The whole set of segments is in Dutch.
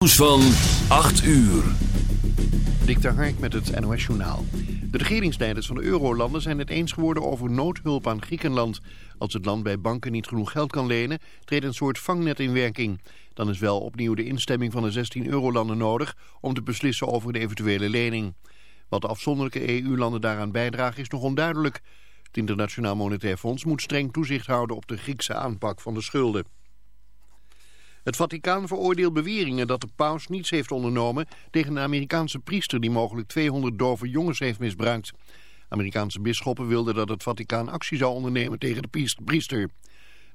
Nieuws van 8 uur. Dik Hark met het NOS Journaal. De regeringsleiders van de eurolanden zijn het eens geworden over noodhulp aan Griekenland. Als het land bij banken niet genoeg geld kan lenen, treedt een soort vangnet in werking. Dan is wel opnieuw de instemming van de 16 eurolanden nodig om te beslissen over de eventuele lening. Wat de afzonderlijke EU-landen daaraan bijdragen is nog onduidelijk. Het Internationaal Monetair Fonds moet streng toezicht houden op de Griekse aanpak van de schulden. Het Vaticaan veroordeelt beweringen dat de paus niets heeft ondernomen tegen een Amerikaanse priester die mogelijk 200 dove jongens heeft misbruikt. Amerikaanse bisschoppen wilden dat het Vaticaan actie zou ondernemen tegen de priester.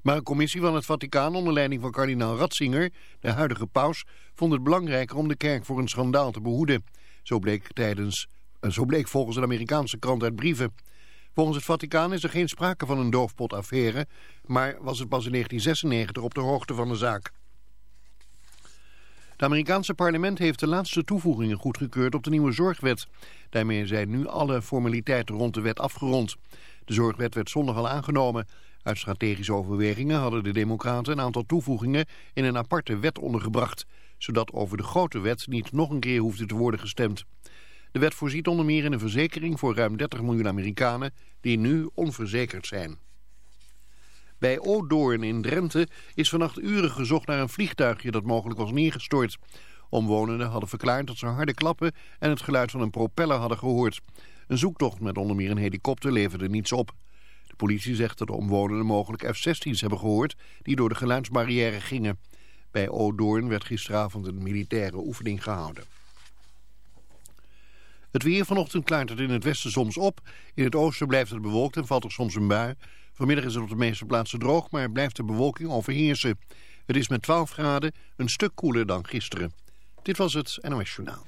Maar een commissie van het Vaticaan onder leiding van kardinaal Ratzinger, de huidige paus, vond het belangrijker om de kerk voor een schandaal te behoeden. Zo bleek, tijdens, eh, zo bleek volgens een Amerikaanse krant uit brieven. Volgens het Vaticaan is er geen sprake van een doofpotaffaire, maar was het pas in 1996 op de hoogte van de zaak. Het Amerikaanse parlement heeft de laatste toevoegingen goedgekeurd op de nieuwe zorgwet. Daarmee zijn nu alle formaliteiten rond de wet afgerond. De zorgwet werd zondag al aangenomen. Uit strategische overwegingen hadden de democraten een aantal toevoegingen in een aparte wet ondergebracht. Zodat over de grote wet niet nog een keer hoefde te worden gestemd. De wet voorziet onder meer in een verzekering voor ruim 30 miljoen Amerikanen die nu onverzekerd zijn. Bij Odoorn in Drenthe is vannacht uren gezocht naar een vliegtuigje dat mogelijk was neergestort. Omwonenden hadden verklaard dat ze harde klappen en het geluid van een propeller hadden gehoord. Een zoektocht met onder meer een helikopter leverde niets op. De politie zegt dat de omwonenden mogelijk F-16's hebben gehoord die door de geluidsbarrière gingen. Bij Odoorn werd gisteravond een militaire oefening gehouden. Het weer vanochtend klaart het in het westen soms op. In het oosten blijft het bewolkt en valt er soms een bui. Vanmiddag is het op de meeste plaatsen droog, maar blijft de bewolking overheersen. Het is met 12 graden een stuk koeler dan gisteren. Dit was het NOS Journaal.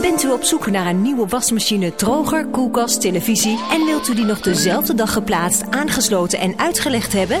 Bent u op zoek naar een nieuwe wasmachine, droger, koelkast, televisie... en wilt u die nog dezelfde dag geplaatst, aangesloten en uitgelegd hebben?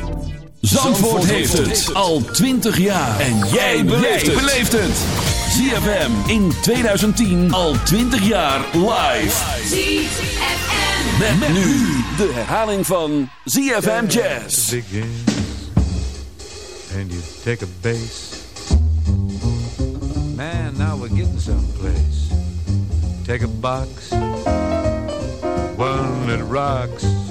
Zandvoort heeft het al 20 jaar. En jij beleeft het. ZFM in 2010 al 20 jaar live. ZFM. Met, met nu de herhaling van ZFM Jazz. begins and you take a bass. Man, now we're getting someplace. Take a box, one that rocks.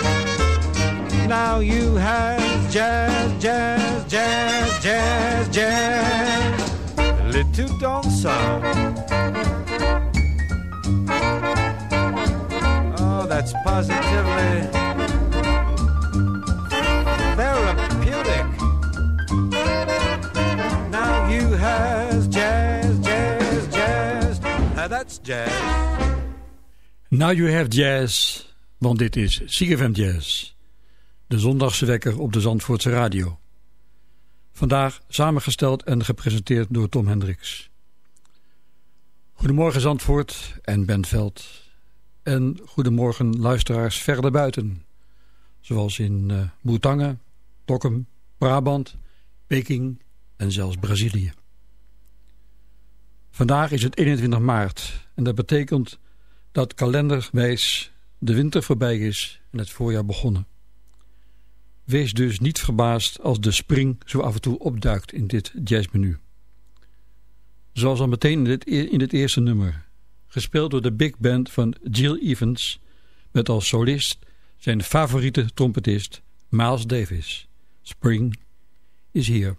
Now you have jazz, jazz, jazz, jazz, jazz. Little sound. Oh, that's positively therapeutic. Now you has jazz, jazz, jazz. That's jazz. Now You Have Jazz, want dit is CFM Jazz. De zondagse wekker op de Zandvoortse radio. Vandaag samengesteld en gepresenteerd door Tom Hendricks. Goedemorgen Zandvoort en Bentveld. En goedemorgen luisteraars verder buiten. Zoals in uh, Moetangen, Dokkum, Brabant, Peking en zelfs Brazilië. Vandaag is het 21 maart en dat betekent dat kalenderwijs de winter voorbij is en het voorjaar begonnen. Wees dus niet verbaasd als de spring zo af en toe opduikt in dit jazzmenu. Zoals al meteen in dit, in dit eerste nummer, gespeeld door de big band van Jill Evans, met als solist zijn favoriete trompetist Miles Davis. Spring is here.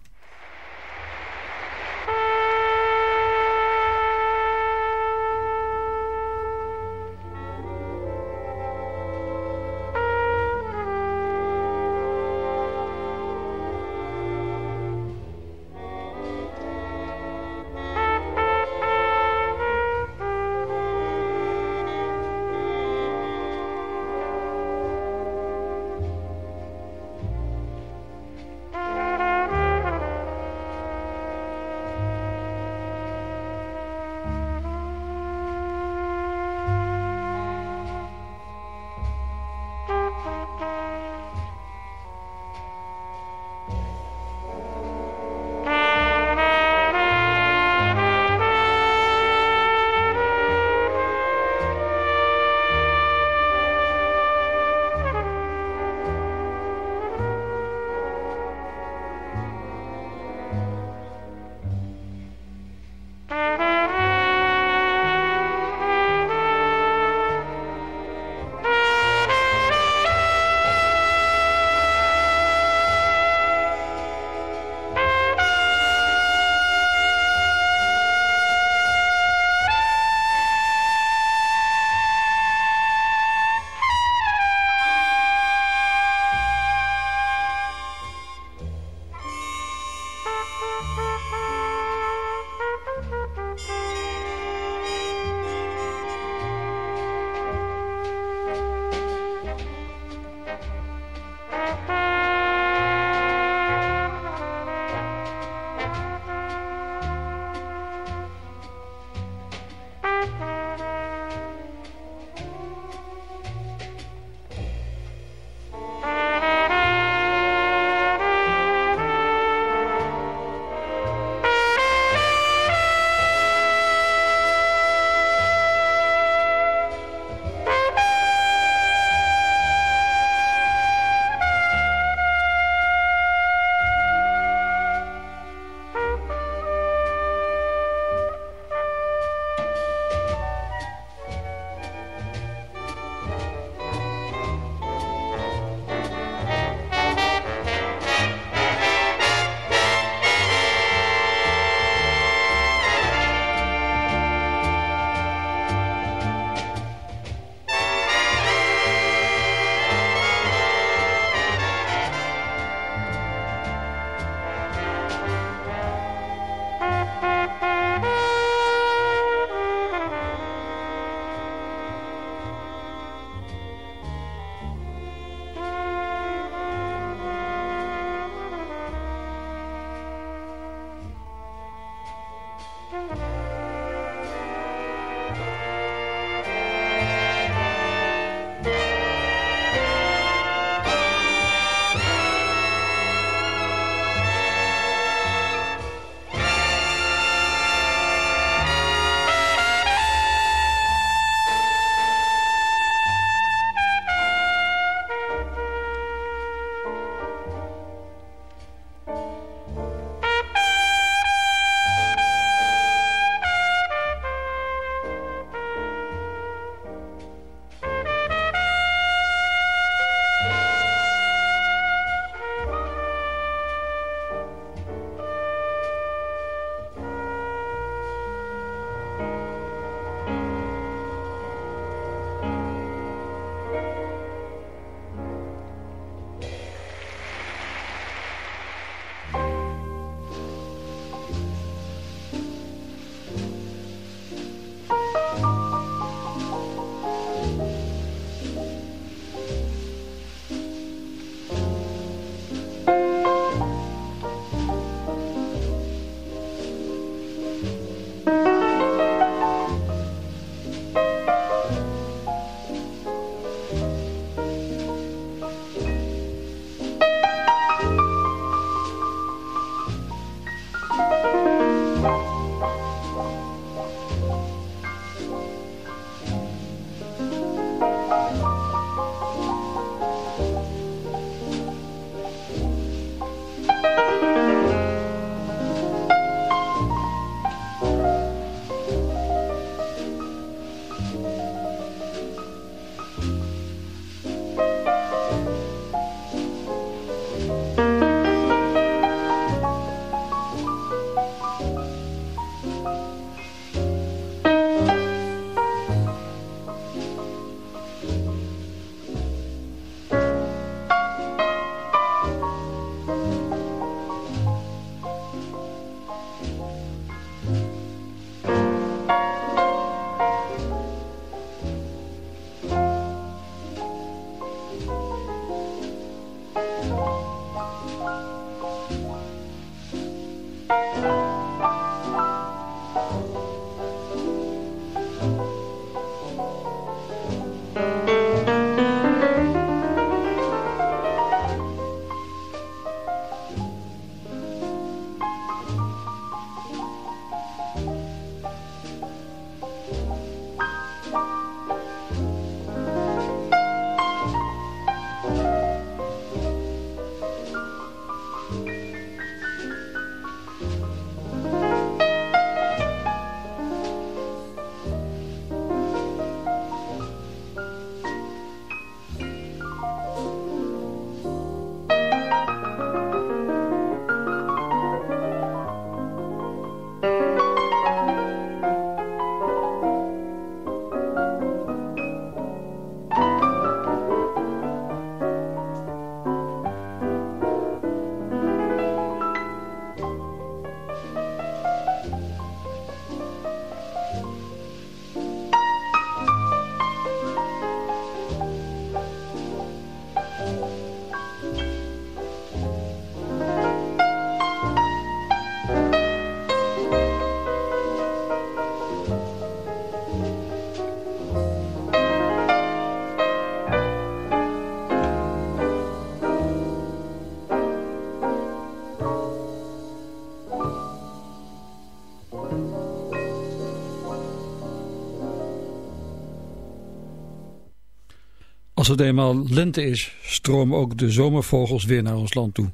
Als het eenmaal lente is, stromen ook de zomervogels weer naar ons land toe.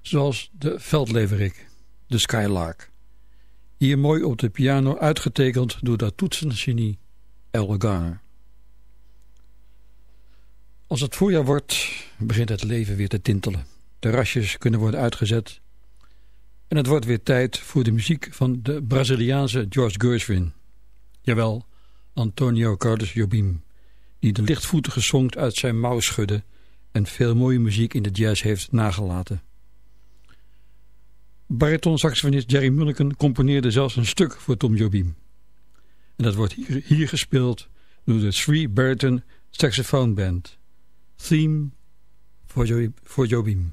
Zoals de veldleverik, de skylark. Hier mooi op de piano uitgetekend door dat toetsengenie El Garner. Als het voorjaar wordt, begint het leven weer te tintelen. De rasjes kunnen worden uitgezet. En het wordt weer tijd voor de muziek van de Braziliaanse George Gershwin. Jawel, Antonio Carlos Jobim die de lichtvoetige songs uit zijn mouw schudde en veel mooie muziek in de jazz heeft nagelaten. Bariton-saxofonist Jerry Mulliken componeerde zelfs een stuk voor Tom Jobim. En dat wordt hier, hier gespeeld door de Three Bariton Saxophone Band. Theme voor Jobim.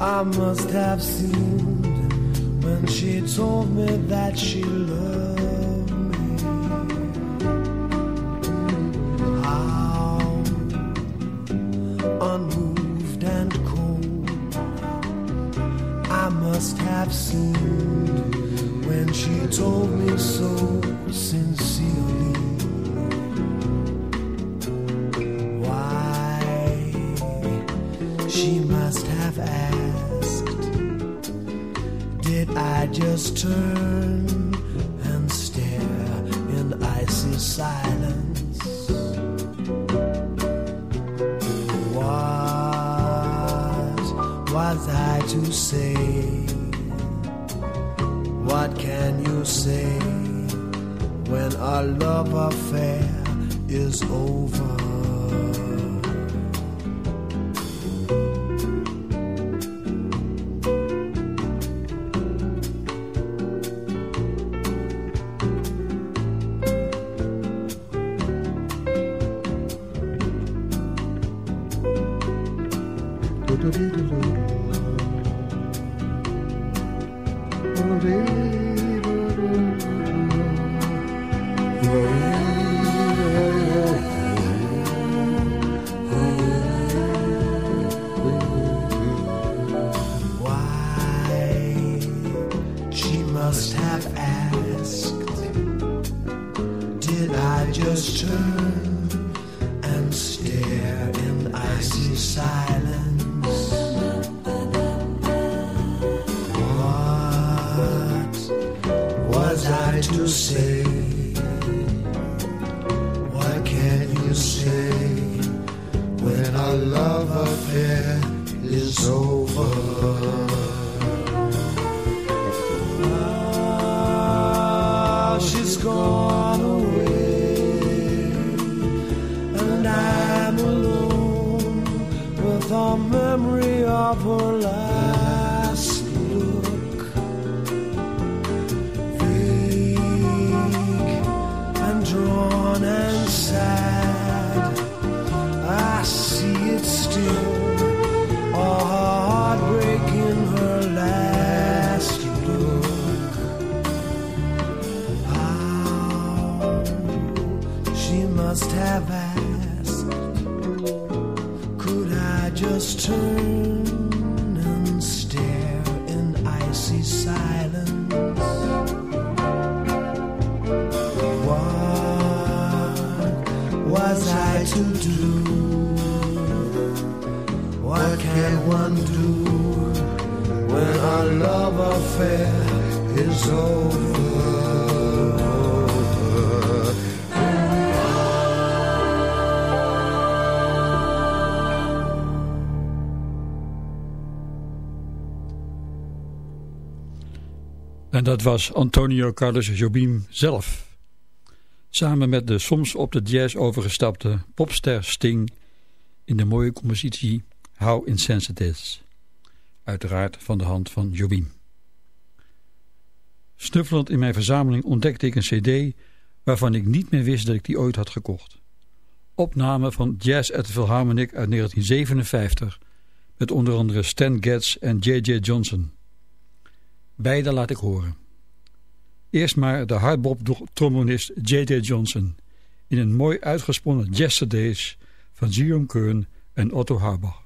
I must have seemed when she told me that she loved Did I just turn and stare in icy silence? What was I to say? What can you say when our love affair is over? And sad, En dat was Antonio Carlos Jobim zelf. Samen met de soms op de jazz overgestapte popster Sting in de mooie compositie How Insensitive. Uiteraard van de hand van Jobim. Snuffelend in mijn verzameling ontdekte ik een cd waarvan ik niet meer wist dat ik die ooit had gekocht. Opname van Jazz at the Philharmonic uit 1957 met onder andere Stan Getz en J.J. Johnson. Beide laat ik horen. Eerst maar de hardbop-trombonist J.J. Johnson in een mooi uitgesponnen Yesterdays van Jerome Kern en Otto Harbach.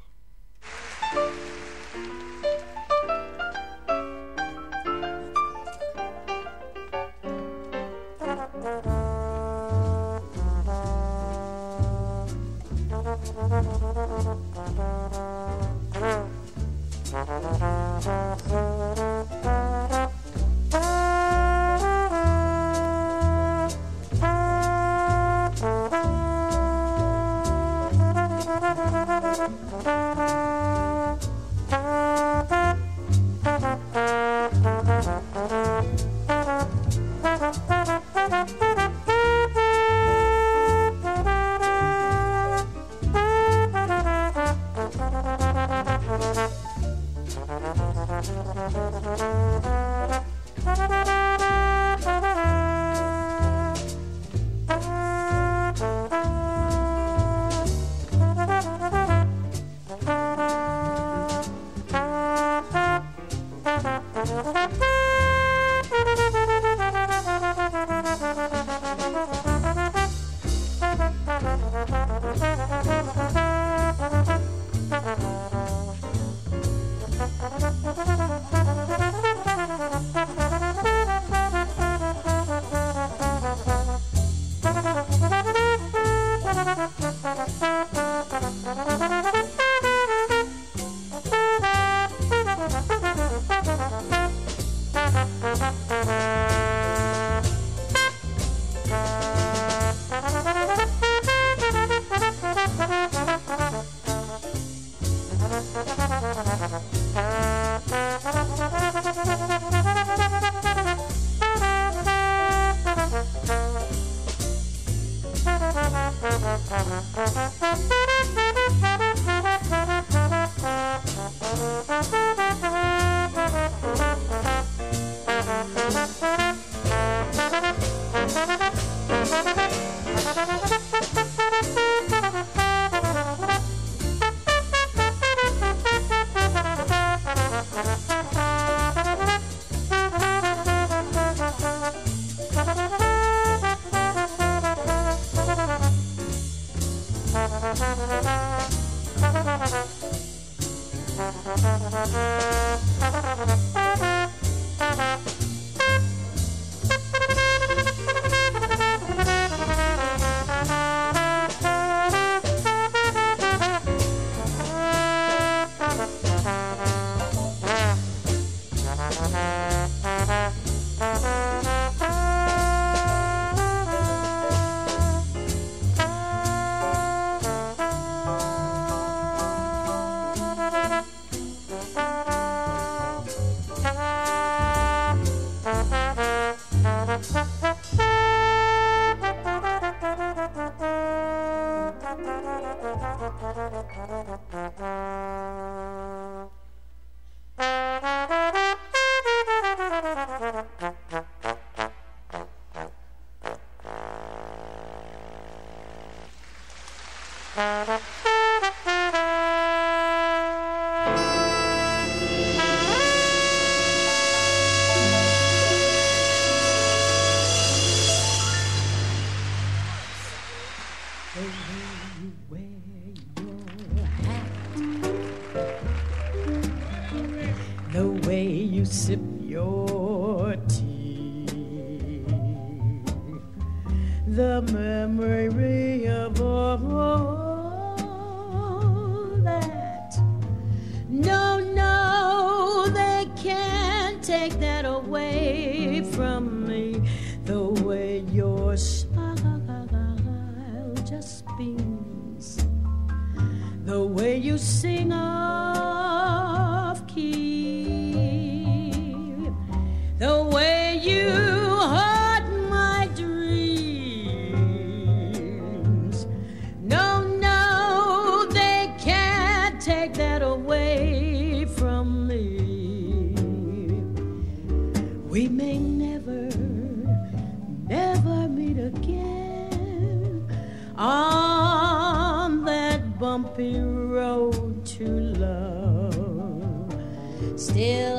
take that away from me. The way your smile just beams, the way you sing off key, the way. still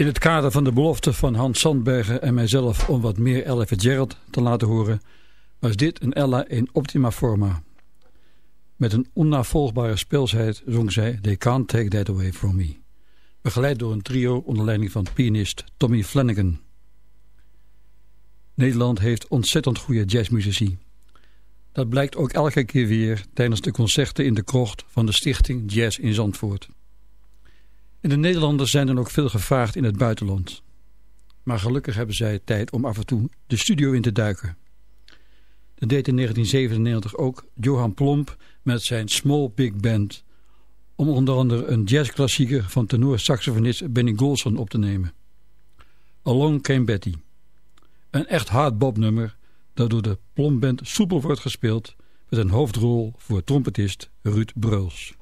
In het kader van de belofte van Hans Sandbergen en mijzelf om wat meer Ella Fitzgerald te laten horen, was dit een Ella in optima forma. Met een onnavolgbare speelsheid zong zij They Can't Take That Away From Me. Begeleid door een trio onder leiding van pianist Tommy Flanagan. Nederland heeft ontzettend goede jazzmuzici. Dat blijkt ook elke keer weer tijdens de concerten in de krocht van de stichting Jazz in Zandvoort. De Nederlanders zijn dan ook veel gevraagd in het buitenland. Maar gelukkig hebben zij tijd om af en toe de studio in te duiken. Dat deed in 1997 ook Johan Plomp met zijn Small Big Band... om onder andere een jazzklassieker van tenor-saxofonist Benny Golson op te nemen. Along Came Betty. Een echt hard bobnummer dat door de Plomp Band soepel wordt gespeeld... met een hoofdrol voor trompetist Ruud Breuls.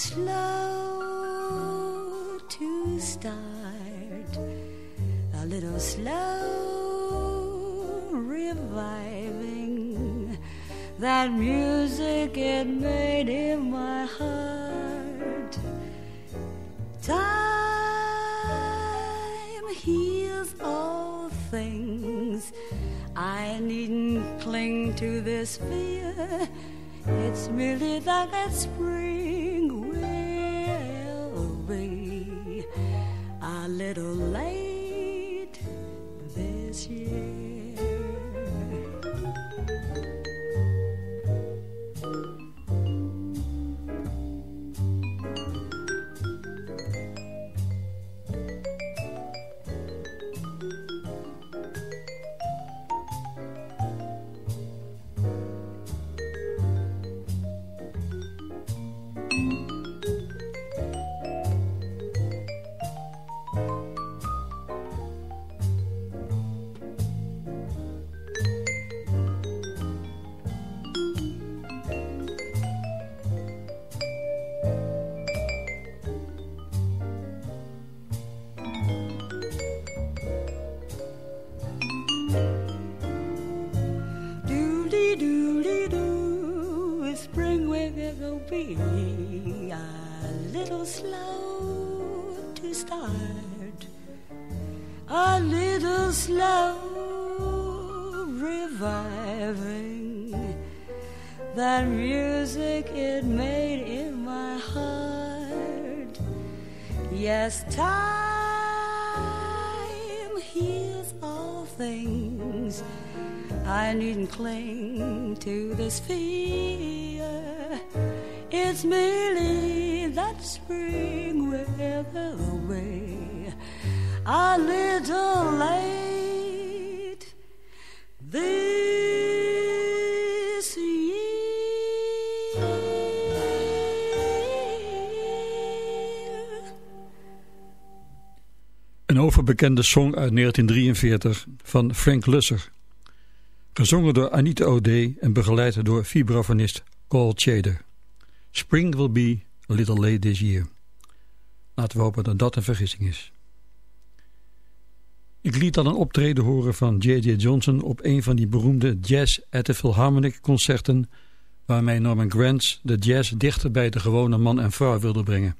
Slow to start, a little slow reviving that music it made in my heart. Time heals all things. I needn't cling to this fear. It's merely that that this year. Overbekende song uit 1943 van Frank Lusser. Gezongen door Anita O'Day en begeleid door vibrafonist Paul Chader. Spring will be a little late this year. Laten we hopen dat dat een vergissing is. Ik liet dan een optreden horen van J.J. Johnson op een van die beroemde Jazz at the Philharmonic concerten waarmee Norman Granz de jazz dichter bij de gewone man en vrouw wilde brengen.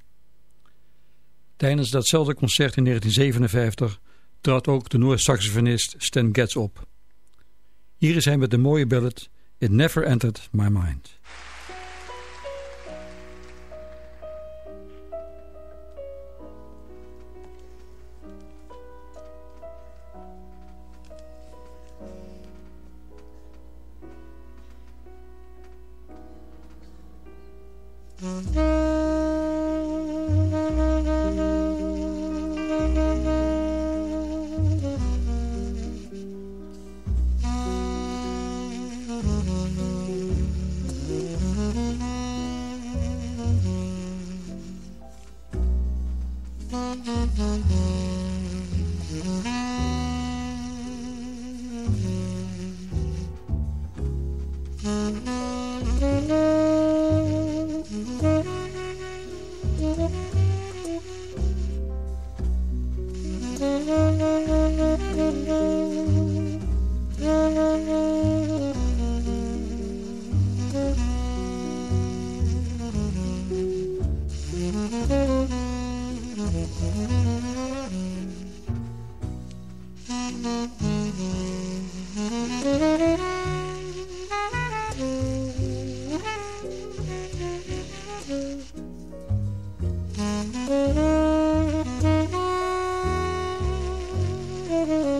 Tijdens datzelfde concert in 1957 trad ook de Noord-saxofonist Stan Getz op. Hier is hij met de mooie ballad It Never Entered My Mind. Mm-hmm. Mm-hmm.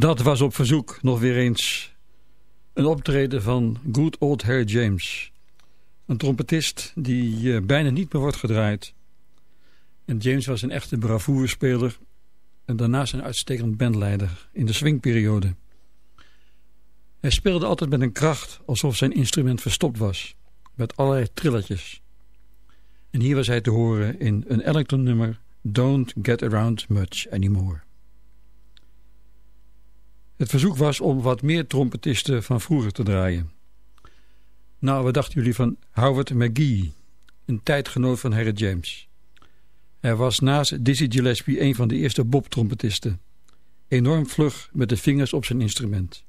Dat was op verzoek nog weer eens een optreden van Good Old Harry James. Een trompetist die eh, bijna niet meer wordt gedraaid. En James was een echte bravourspeler en daarnaast een uitstekend bandleider in de swingperiode. Hij speelde altijd met een kracht alsof zijn instrument verstopt was, met allerlei trilletjes. En hier was hij te horen in een Ellington nummer Don't Get Around Much Anymore. Het verzoek was om wat meer trompetisten van vroeger te draaien. Nou, wat dachten jullie van Howard McGee, een tijdgenoot van Harry James? Hij was naast Dizzy Gillespie een van de eerste Bob-trompetisten. Enorm vlug met de vingers op zijn instrument.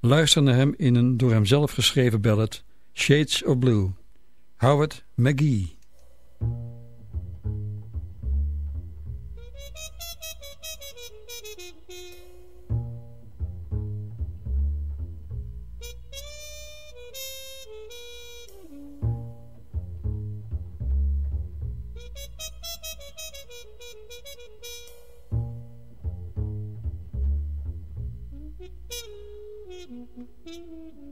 Luister naar hem in een door hem zelf geschreven ballad Shades of Blue. Howard McGee. Mm-hmm.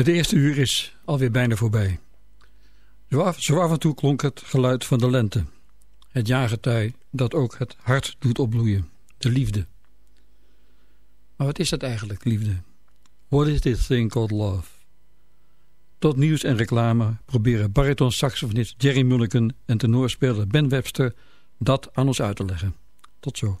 Het eerste uur is alweer bijna voorbij. Zo af, af en toe klonk het geluid van de lente. Het jaargetij dat ook het hart doet opbloeien. De liefde. Maar wat is dat eigenlijk, liefde? What is this thing called love? Tot nieuws en reclame proberen bariton saxofonist Jerry Mulliken en tenorspeler Ben Webster dat aan ons uit te leggen. Tot zo.